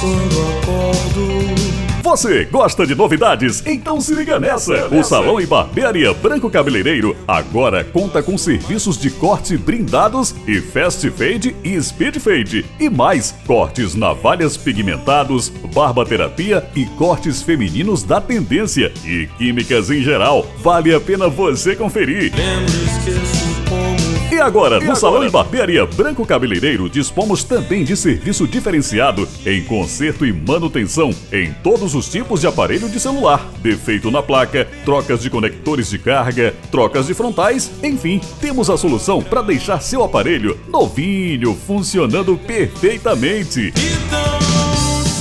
quando acordo. Você gosta de novidades? Então se liga nessa! O Salão e Barbearia Branco Cabeleireiro agora conta com serviços de corte brindados e fast fade e speed fade. E mais, cortes navalhas pigmentados, barbaterapia e cortes femininos da tendência. E químicas em geral. Vale a pena você conferir. Lembro, esqueço como E agora, no Salão e Barbearia Branco Cabeleireiro, dispomos também de serviço diferenciado em conserto e manutenção em todos os tipos de aparelho de celular, defeito na placa, trocas de conectores de carga, trocas de frontais, enfim, temos a solução para deixar seu aparelho novinho, funcionando perfeitamente.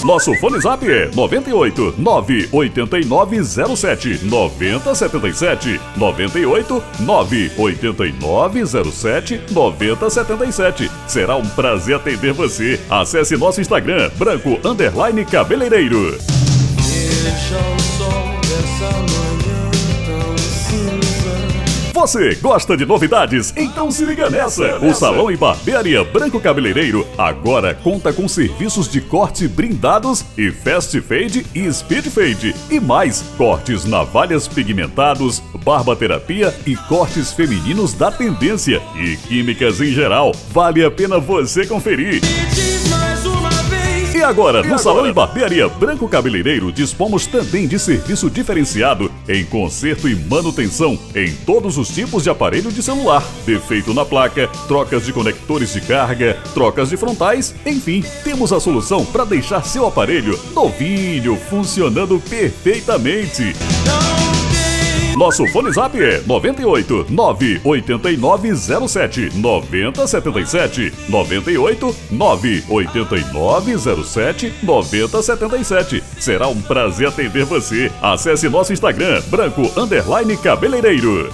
Nosso fone zap é 98 98907 9077 98 98907 9077. Será um prazer atender você. Acesse nosso Instagram, branco underline cabeleireiro. Deixa o sol dessa manhã. Você gosta de novidades? Então se liga nessa! O Salão e Barbearia Branco Cabeleireiro agora conta com serviços de corte brindados e fast fade e speed fade. E mais, cortes navalhas pigmentados, barbaterapia e cortes femininos da tendência. E químicas em geral. Vale a pena você conferir. Me diz mais uma vez. E agora, no Salão e Barbearia Branco Cabeleireiro, dispomos também de serviço diferenciado em conserto e manutenção em todos os tipos de aparelho de celular, defeito na placa, trocas de conectores de carga, trocas de frontais, enfim, temos a solução para deixar seu aparelho novinho, funcionando perfeitamente. Nosso fone zap é 98 98907 9077 98 98907 9077. Será um prazer atender você. Acesse nosso Instagram, branco underline cabeleireiro.